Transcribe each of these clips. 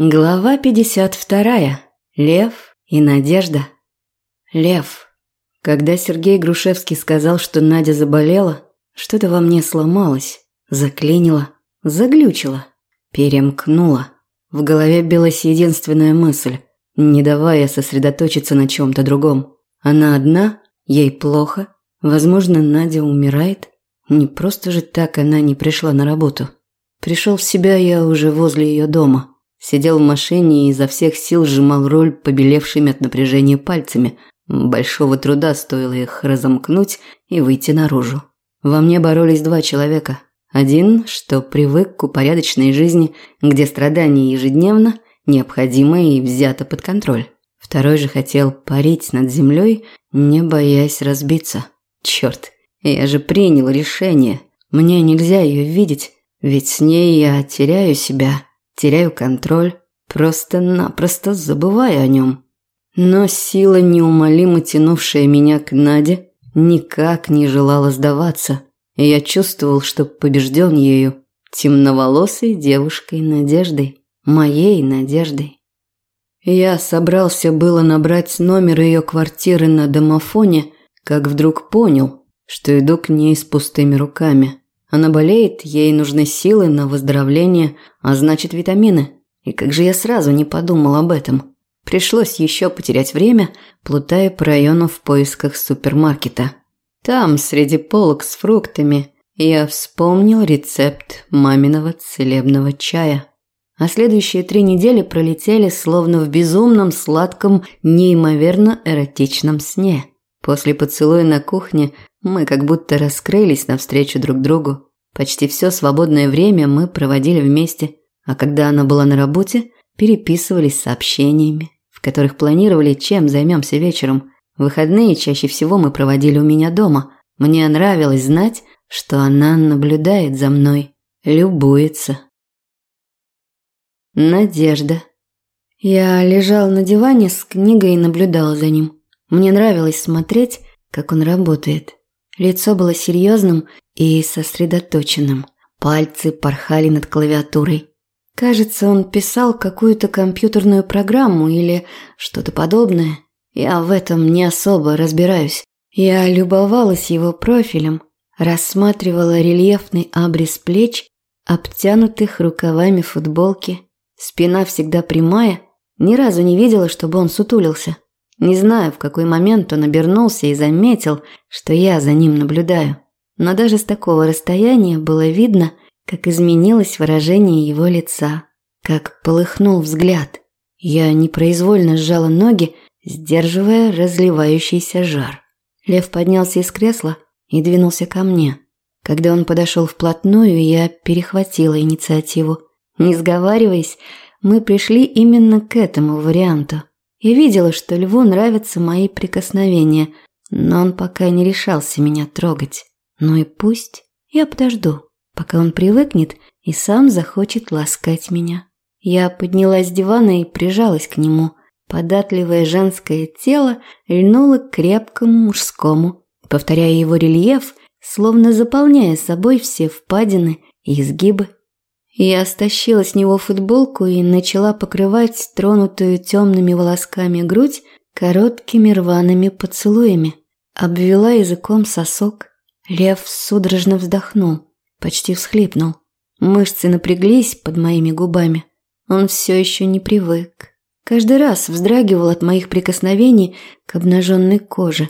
Глава 52. Лев и Надежда. Лев. Когда Сергей Грушевский сказал, что Надя заболела, что-то во мне сломалось, заклинило, заглючило, перемкнуло. В голове билась единственная мысль, не давая сосредоточиться на чем-то другом. Она одна, ей плохо, возможно, Надя умирает. Не просто же так она не пришла на работу. Пришел в себя я уже возле ее дома. Сидел в машине и изо всех сил сжимал руль побелевшими от напряжения пальцами. Большого труда стоило их разомкнуть и выйти наружу. Во мне боролись два человека. Один, что привык к упорядоченной жизни, где страдания ежедневно, необходимо и взято под контроль. Второй же хотел парить над землей, не боясь разбиться. Черт, я же принял решение. Мне нельзя ее видеть, ведь с ней я теряю себя теряю контроль, просто-напросто забывая о нем. Но сила, неумолимо тянувшая меня к Наде, никак не желала сдаваться, и я чувствовал, что побежден ею, темноволосой девушкой Надеждой, моей Надеждой. Я собрался было набрать номер ее квартиры на домофоне, как вдруг понял, что иду к ней с пустыми руками. Она болеет, ей нужны силы на выздоровление, а значит витамины. И как же я сразу не подумал об этом. Пришлось еще потерять время, плутая по району в поисках супермаркета. Там, среди полок с фруктами, я вспомнил рецепт маминого целебного чая. А следующие три недели пролетели словно в безумном, сладком, неимоверно эротичном сне. После поцелуя на кухне мы как будто раскрылись навстречу друг другу. Почти все свободное время мы проводили вместе, а когда она была на работе, переписывались сообщениями, в которых планировали, чем займемся вечером. Выходные чаще всего мы проводили у меня дома. Мне нравилось знать, что она наблюдает за мной, любуется. Надежда. Я лежал на диване с книгой и наблюдал за ним. Мне нравилось смотреть, как он работает. Лицо было серьезным и сосредоточенным. Пальцы порхали над клавиатурой. Кажется, он писал какую-то компьютерную программу или что-то подобное. Я в этом не особо разбираюсь. Я любовалась его профилем, рассматривала рельефный абрис плеч, обтянутых рукавами футболки. Спина всегда прямая, ни разу не видела, чтобы он сутулился. Не знаю, в какой момент он обернулся и заметил, что я за ним наблюдаю. Но даже с такого расстояния было видно, как изменилось выражение его лица, как полыхнул взгляд. Я непроизвольно сжала ноги, сдерживая разливающийся жар. Лев поднялся из кресла и двинулся ко мне. Когда он подошел вплотную, я перехватила инициативу. Не сговариваясь, мы пришли именно к этому варианту. Я видела, что льву нравятся мои прикосновения, но он пока не решался меня трогать. Ну и пусть. Я подожду, пока он привыкнет и сам захочет ласкать меня. Я поднялась с дивана и прижалась к нему. Податливое женское тело льнуло к крепкому мужскому, повторяя его рельеф, словно заполняя собой все впадины и изгибы. Я стащила с него футболку и начала покрывать тронутую темными волосками грудь короткими рваными поцелуями. Обвела языком сосок. Лев судорожно вздохнул, почти всхлипнул. Мышцы напряглись под моими губами. Он все еще не привык. Каждый раз вздрагивал от моих прикосновений к обнаженной коже,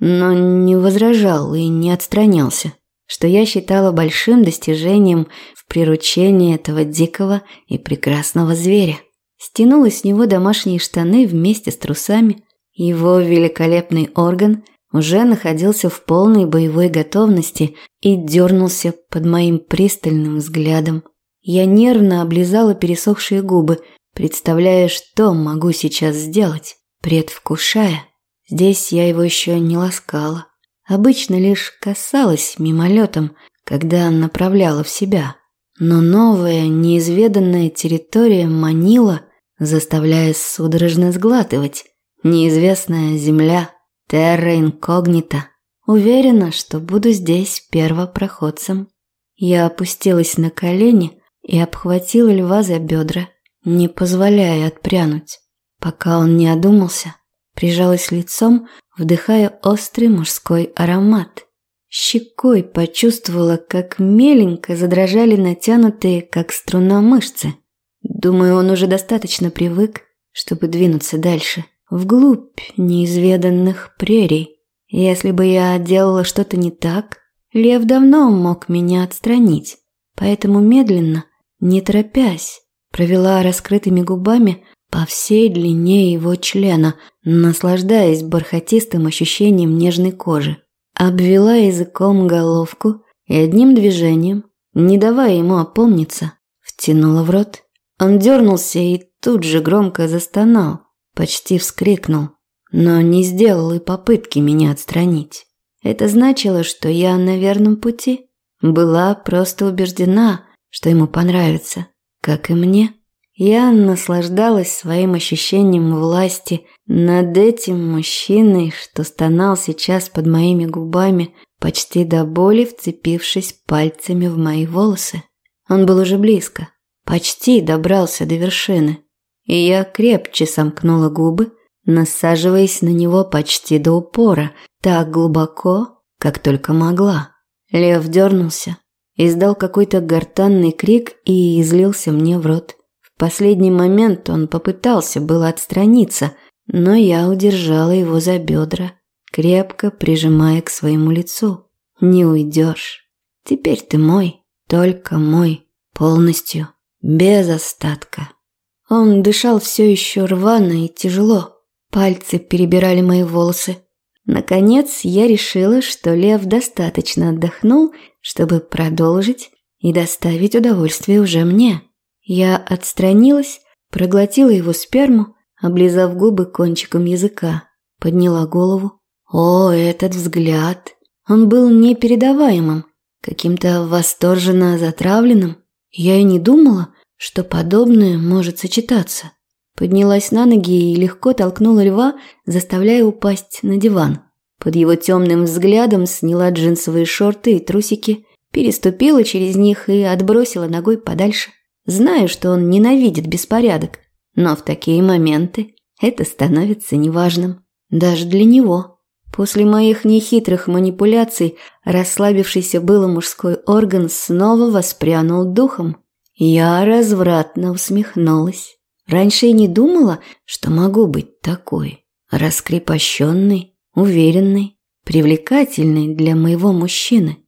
но не возражал и не отстранялся что я считала большим достижением в приручении этого дикого и прекрасного зверя. Стянула с него домашние штаны вместе с трусами. Его великолепный орган уже находился в полной боевой готовности и дернулся под моим пристальным взглядом. Я нервно облизала пересохшие губы, представляя, что могу сейчас сделать, предвкушая. Здесь я его еще не ласкала обычно лишь касалась мимолетом, когда направляла в себя. Но новая, неизведанная территория манила, заставляя судорожно сглатывать. Неизвестная земля, терра инкогнита. Уверена, что буду здесь первопроходцем. Я опустилась на колени и обхватила льва за бедра. не позволяя отпрянуть. Пока он не одумался, прижалась лицом, вдыхая острый мужской аромат. Щекой почувствовала, как меленько задрожали натянутые, как струна мышцы. Думаю, он уже достаточно привык, чтобы двинуться дальше, вглубь неизведанных прерий. Если бы я делала что-то не так, Лев давно мог меня отстранить, поэтому медленно, не торопясь, провела раскрытыми губами по всей длине его члена, наслаждаясь бархатистым ощущением нежной кожи. Обвела языком головку и одним движением, не давая ему опомниться, втянула в рот. Он дернулся и тут же громко застонал, почти вскрикнул, но не сделал и попытки меня отстранить. Это значило, что я на верном пути. Была просто убеждена, что ему понравится, как и мне. Я наслаждалась своим ощущением власти над этим мужчиной, что стонал сейчас под моими губами, почти до боли вцепившись пальцами в мои волосы. Он был уже близко, почти добрался до вершины, и я крепче сомкнула губы, насаживаясь на него почти до упора, так глубоко, как только могла. Лев дернулся, издал какой-то гортанный крик и излился мне в рот последний момент он попытался было отстраниться, но я удержала его за бедра, крепко прижимая к своему лицу. «Не уйдешь. Теперь ты мой, только мой, полностью, без остатка». Он дышал все еще рвано и тяжело. Пальцы перебирали мои волосы. Наконец я решила, что Лев достаточно отдохнул, чтобы продолжить и доставить удовольствие уже мне. Я отстранилась, проглотила его сперму, облизав губы кончиком языка, подняла голову. О, этот взгляд! Он был непередаваемым, каким-то восторженно затравленным. Я и не думала, что подобное может сочетаться. Поднялась на ноги и легко толкнула льва, заставляя упасть на диван. Под его темным взглядом сняла джинсовые шорты и трусики, переступила через них и отбросила ногой подальше. Знаю, что он ненавидит беспорядок, но в такие моменты это становится неважным. Даже для него. После моих нехитрых манипуляций расслабившийся было мужской орган снова воспрянул духом. Я развратно усмехнулась. Раньше и не думала, что могу быть такой. Раскрепощенной, уверенной, привлекательной для моего мужчины.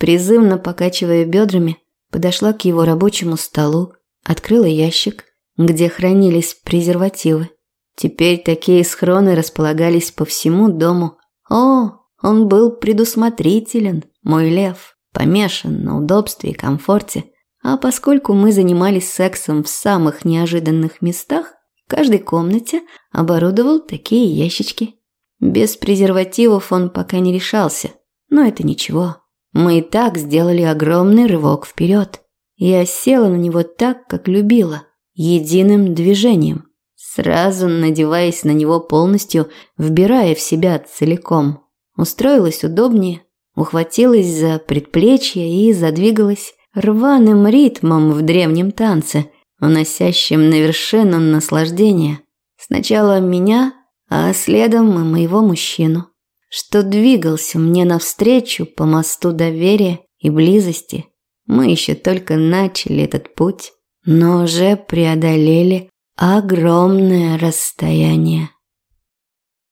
Призывно покачивая бедрами, подошла к его рабочему столу, открыла ящик, где хранились презервативы. Теперь такие схроны располагались по всему дому. О, он был предусмотрителен, мой лев, помешан на удобстве и комфорте. А поскольку мы занимались сексом в самых неожиданных местах, в каждой комнате оборудовал такие ящички. Без презервативов он пока не решался, но это ничего. Мы и так сделали огромный рывок вперед. Я села на него так, как любила, единым движением, сразу надеваясь на него полностью, вбирая в себя целиком. Устроилась удобнее, ухватилась за предплечье и задвигалась рваным ритмом в древнем танце, уносящем на вершину наслаждения. Сначала меня, а следом и моего мужчину что двигался мне навстречу по мосту доверия и близости. Мы еще только начали этот путь, но уже преодолели огромное расстояние.